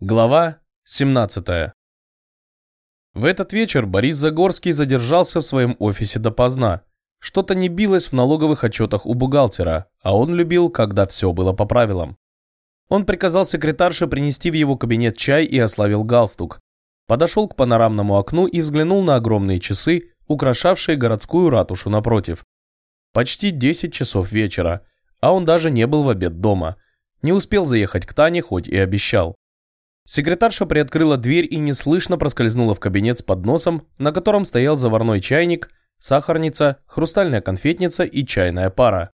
Глава 17. В этот вечер Борис Загорский задержался в своем офисе допоздна. Что-то не билось в налоговых отчетах у бухгалтера, а он любил, когда все было по правилам. Он приказал секретарше принести в его кабинет чай и ославил галстук. Подошел к панорамному окну и взглянул на огромные часы, украшавшие городскую ратушу напротив. Почти 10 часов вечера, а он даже не был в обед дома. Не успел заехать к Тане, хоть и обещал. Секретарша приоткрыла дверь и неслышно проскользнула в кабинет с подносом, на котором стоял заварной чайник, сахарница, хрустальная конфетница и чайная пара.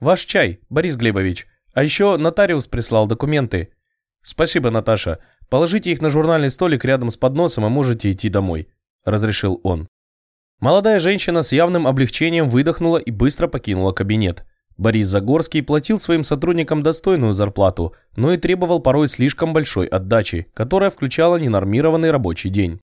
«Ваш чай, Борис Глебович. А еще нотариус прислал документы». «Спасибо, Наташа. Положите их на журнальный столик рядом с подносом и можете идти домой», – разрешил он. Молодая женщина с явным облегчением выдохнула и быстро покинула кабинет. Борис Загорский платил своим сотрудникам достойную зарплату, но и требовал порой слишком большой отдачи, которая включала ненормированный рабочий день.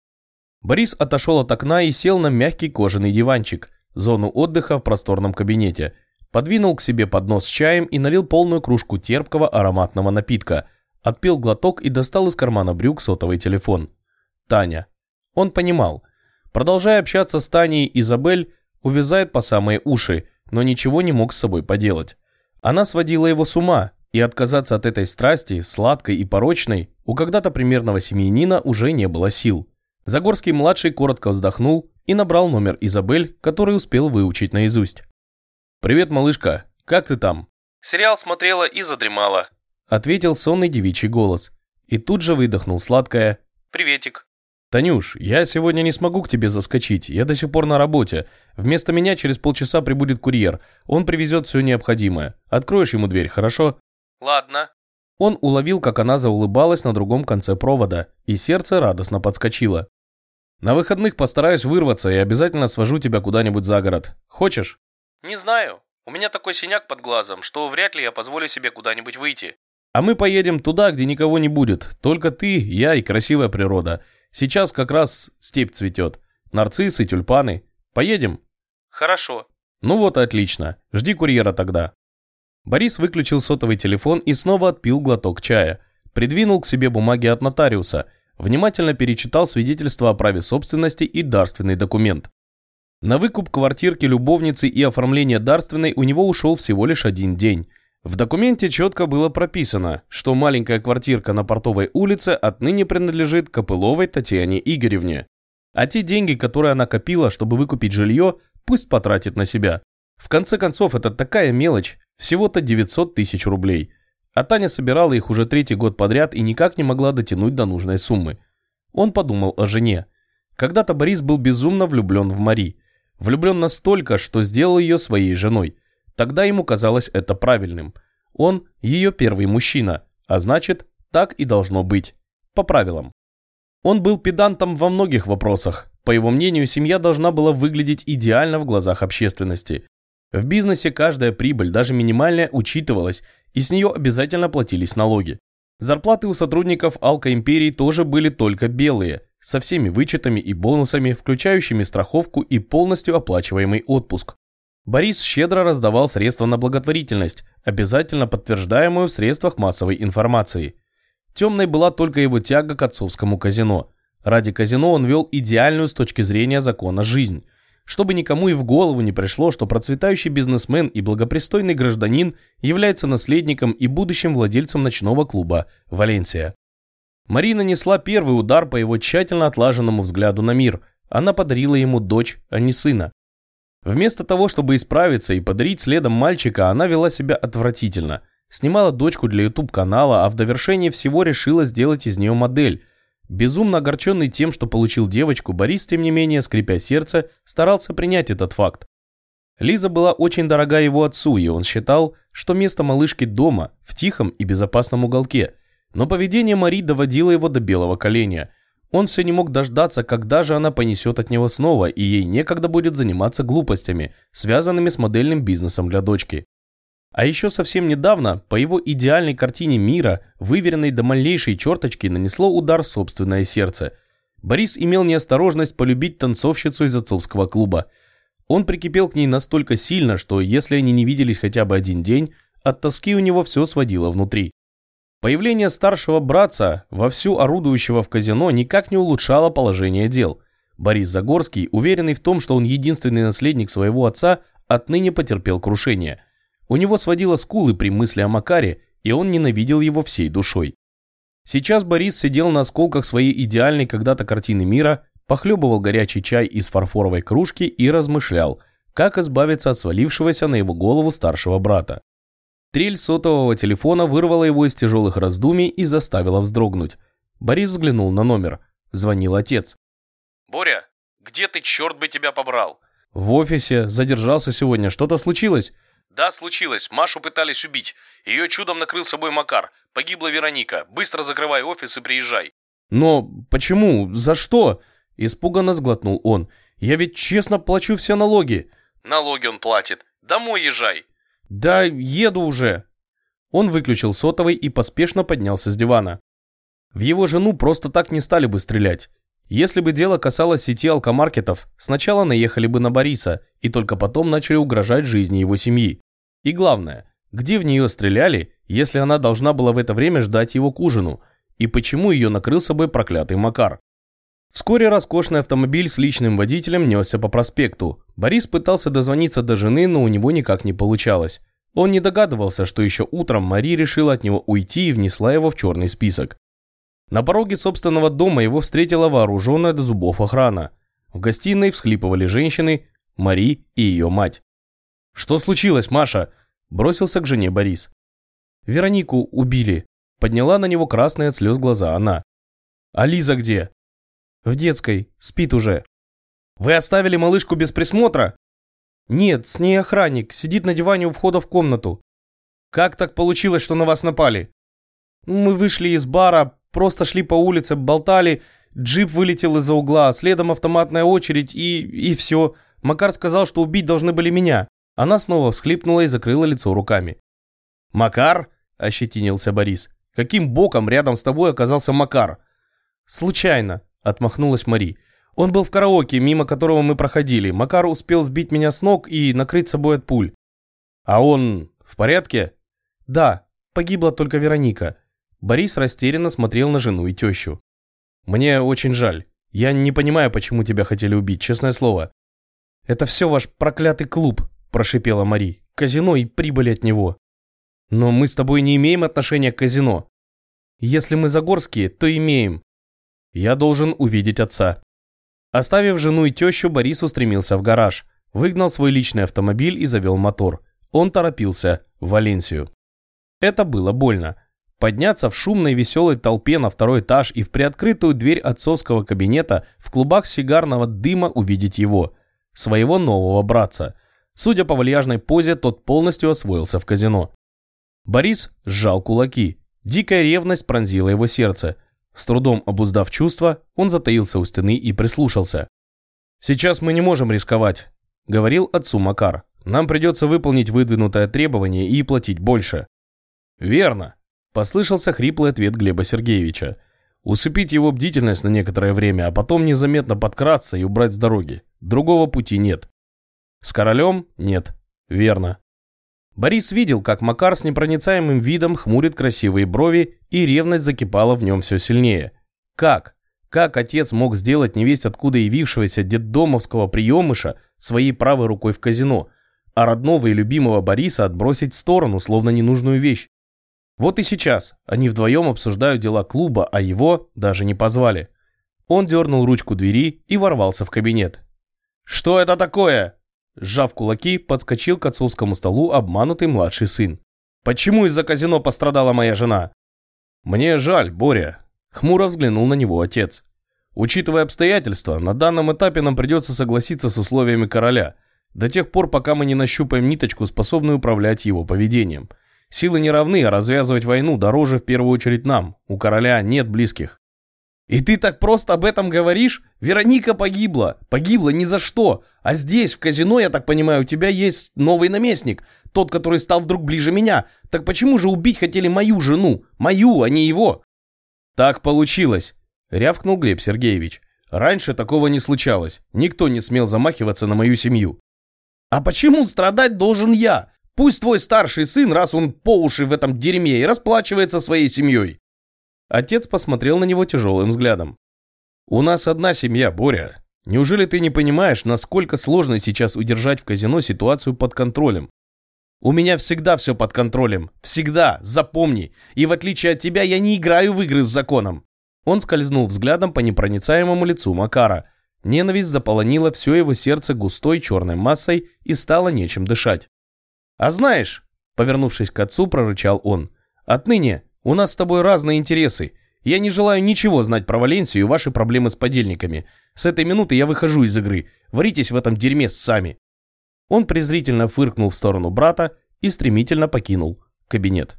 Борис отошел от окна и сел на мягкий кожаный диванчик, зону отдыха в просторном кабинете, подвинул к себе поднос с чаем и налил полную кружку терпкого ароматного напитка, отпил глоток и достал из кармана брюк сотовый телефон. Таня. Он понимал. Продолжая общаться с Таней, Изабель увязает по самые уши – но ничего не мог с собой поделать. Она сводила его с ума, и отказаться от этой страсти, сладкой и порочной, у когда-то примерного семьянина уже не было сил. Загорский-младший коротко вздохнул и набрал номер Изабель, который успел выучить наизусть. «Привет, малышка, как ты там?» «Сериал смотрела и задремала», – ответил сонный девичий голос. И тут же выдохнул сладкое «Приветик». «Танюш, я сегодня не смогу к тебе заскочить, я до сих пор на работе. Вместо меня через полчаса прибудет курьер, он привезет все необходимое. Откроешь ему дверь, хорошо?» «Ладно». Он уловил, как она заулыбалась на другом конце провода, и сердце радостно подскочило. «На выходных постараюсь вырваться и обязательно свожу тебя куда-нибудь за город. Хочешь?» «Не знаю. У меня такой синяк под глазом, что вряд ли я позволю себе куда-нибудь выйти». «А мы поедем туда, где никого не будет. Только ты, я и красивая природа. Сейчас как раз степь цветет. Нарциссы, тюльпаны. Поедем?» «Хорошо». «Ну вот отлично. Жди курьера тогда». Борис выключил сотовый телефон и снова отпил глоток чая. Придвинул к себе бумаги от нотариуса. Внимательно перечитал свидетельство о праве собственности и дарственный документ. На выкуп квартирки любовницы и оформление дарственной у него ушел всего лишь один день. В документе четко было прописано, что маленькая квартирка на Портовой улице отныне принадлежит Копыловой Татьяне Игоревне. А те деньги, которые она копила, чтобы выкупить жилье, пусть потратит на себя. В конце концов, это такая мелочь, всего-то 900 тысяч рублей. А Таня собирала их уже третий год подряд и никак не могла дотянуть до нужной суммы. Он подумал о жене. Когда-то Борис был безумно влюблен в Мари. Влюблен настолько, что сделал ее своей женой – Тогда ему казалось это правильным. Он ее первый мужчина, а значит, так и должно быть. По правилам. Он был педантом во многих вопросах. По его мнению, семья должна была выглядеть идеально в глазах общественности. В бизнесе каждая прибыль, даже минимальная, учитывалась, и с нее обязательно платились налоги. Зарплаты у сотрудников Алка Империи тоже были только белые, со всеми вычетами и бонусами, включающими страховку и полностью оплачиваемый отпуск. Борис щедро раздавал средства на благотворительность, обязательно подтверждаемую в средствах массовой информации. Темной была только его тяга к отцовскому казино. Ради казино он вел идеальную с точки зрения закона жизнь. Чтобы никому и в голову не пришло, что процветающий бизнесмен и благопристойный гражданин является наследником и будущим владельцем ночного клуба «Валенсия». Марина несла первый удар по его тщательно отлаженному взгляду на мир. Она подарила ему дочь, а не сына. Вместо того, чтобы исправиться и подарить следом мальчика, она вела себя отвратительно. Снимала дочку для YouTube-канала, а в довершение всего решила сделать из нее модель. Безумно огорченный тем, что получил девочку, Борис, тем не менее, скрипя сердце, старался принять этот факт. Лиза была очень дорога его отцу, и он считал, что место малышки дома, в тихом и безопасном уголке. Но поведение Мари доводило его до белого коленя – он все не мог дождаться, когда же она понесет от него снова, и ей некогда будет заниматься глупостями, связанными с модельным бизнесом для дочки. А еще совсем недавно по его идеальной картине мира, выверенной до малейшей черточки, нанесло удар собственное сердце. Борис имел неосторожность полюбить танцовщицу из отцовского клуба. Он прикипел к ней настолько сильно, что если они не виделись хотя бы один день, от тоски у него все сводило внутри. Появление старшего братца, вовсю орудующего в казино, никак не улучшало положение дел. Борис Загорский, уверенный в том, что он единственный наследник своего отца, отныне потерпел крушение. У него сводило скулы при мысли о Макаре, и он ненавидел его всей душой. Сейчас Борис сидел на осколках своей идеальной когда-то картины мира, похлебывал горячий чай из фарфоровой кружки и размышлял, как избавиться от свалившегося на его голову старшего брата. Трель сотового телефона вырвала его из тяжелых раздумий и заставила вздрогнуть. Борис взглянул на номер. Звонил отец. «Боря, где ты, черт бы тебя побрал?» «В офисе. Задержался сегодня. Что-то случилось?» «Да, случилось. Машу пытались убить. Ее чудом накрыл собой Макар. Погибла Вероника. Быстро закрывай офис и приезжай». «Но почему? За что?» Испуганно сглотнул он. «Я ведь честно плачу все налоги». «Налоги он платит. Домой езжай». «Да еду уже!» Он выключил сотовый и поспешно поднялся с дивана. В его жену просто так не стали бы стрелять. Если бы дело касалось сети алкомаркетов, сначала наехали бы на Бориса и только потом начали угрожать жизни его семьи. И главное, где в нее стреляли, если она должна была в это время ждать его к ужину, и почему ее накрыл собой проклятый Макар. Вскоре роскошный автомобиль с личным водителем несся по проспекту. Борис пытался дозвониться до жены, но у него никак не получалось. Он не догадывался, что еще утром Мари решила от него уйти и внесла его в черный список. На пороге собственного дома его встретила вооруженная до зубов охрана. В гостиной всхлипывали женщины, Мари и ее мать. «Что случилось, Маша?» – бросился к жене Борис. «Веронику убили», – подняла на него красные от слез глаза она. «А Лиза где?» «В детской, спит уже». «Вы оставили малышку без присмотра?» «Нет, с ней охранник, сидит на диване у входа в комнату». «Как так получилось, что на вас напали?» «Мы вышли из бара, Просто шли по улице, болтали, джип вылетел из-за угла, следом автоматная очередь и... и все. Макар сказал, что убить должны были меня. Она снова всхлипнула и закрыла лицо руками. «Макар?» – ощетинился Борис. «Каким боком рядом с тобой оказался Макар?» «Случайно», – отмахнулась Мари. «Он был в караоке, мимо которого мы проходили. Макар успел сбить меня с ног и накрыть собой от пуль». «А он в порядке?» «Да, погибла только Вероника. Борис растерянно смотрел на жену и тещу. «Мне очень жаль. Я не понимаю, почему тебя хотели убить, честное слово». «Это все ваш проклятый клуб», – прошипела Мари. «Казино и прибыль от него». «Но мы с тобой не имеем отношения к казино». «Если мы Загорские, то имеем». «Я должен увидеть отца». Оставив жену и тещу, Борис устремился в гараж, выгнал свой личный автомобиль и завел мотор. Он торопился в Валенсию. Это было больно. Подняться в шумной веселой толпе на второй этаж и в приоткрытую дверь отцовского кабинета в клубах сигарного дыма увидеть его, своего нового братца. Судя по вальяжной позе, тот полностью освоился в казино. Борис сжал кулаки. Дикая ревность пронзила его сердце. С трудом обуздав чувства, он затаился у стены и прислушался. «Сейчас мы не можем рисковать», — говорил отцу Макар. «Нам придется выполнить выдвинутое требование и платить больше». «Верно», Послышался хриплый ответ Глеба Сергеевича. Усыпить его бдительность на некоторое время, а потом незаметно подкрасться и убрать с дороги. Другого пути нет. С королем? Нет. Верно. Борис видел, как Макар с непроницаемым видом хмурит красивые брови, и ревность закипала в нем все сильнее. Как? Как отец мог сделать невесть откуда явившегося детдомовского приемыша своей правой рукой в казино, а родного и любимого Бориса отбросить в сторону, словно ненужную вещь? Вот и сейчас они вдвоем обсуждают дела клуба, а его даже не позвали. Он дернул ручку двери и ворвался в кабинет. «Что это такое?» Сжав кулаки, подскочил к отцовскому столу обманутый младший сын. «Почему из-за казино пострадала моя жена?» «Мне жаль, Боря», — хмуро взглянул на него отец. «Учитывая обстоятельства, на данном этапе нам придется согласиться с условиями короля, до тех пор, пока мы не нащупаем ниточку, способную управлять его поведением. Силы не равны, а развязывать войну дороже в первую очередь нам. У короля нет близких. И ты так просто об этом говоришь? Вероника погибла. Погибла ни за что. А здесь, в казино, я так понимаю, у тебя есть новый наместник. Тот, который стал вдруг ближе меня. Так почему же убить хотели мою жену? Мою, а не его? Так получилось, рявкнул Глеб Сергеевич. Раньше такого не случалось. Никто не смел замахиваться на мою семью. А почему страдать должен я? Пусть твой старший сын, раз он по уши в этом дерьме, и расплачивается своей семьей. Отец посмотрел на него тяжелым взглядом. «У нас одна семья, Боря. Неужели ты не понимаешь, насколько сложно сейчас удержать в казино ситуацию под контролем? У меня всегда все под контролем. Всегда, запомни. И в отличие от тебя, я не играю в игры с законом. Он скользнул взглядом по непроницаемому лицу Макара. Ненависть заполонила все его сердце густой черной массой и стало нечем дышать. «А знаешь», — повернувшись к отцу, прорычал он, «отныне у нас с тобой разные интересы. Я не желаю ничего знать про Валенсию и ваши проблемы с подельниками. С этой минуты я выхожу из игры. Варитесь в этом дерьме сами». Он презрительно фыркнул в сторону брата и стремительно покинул кабинет.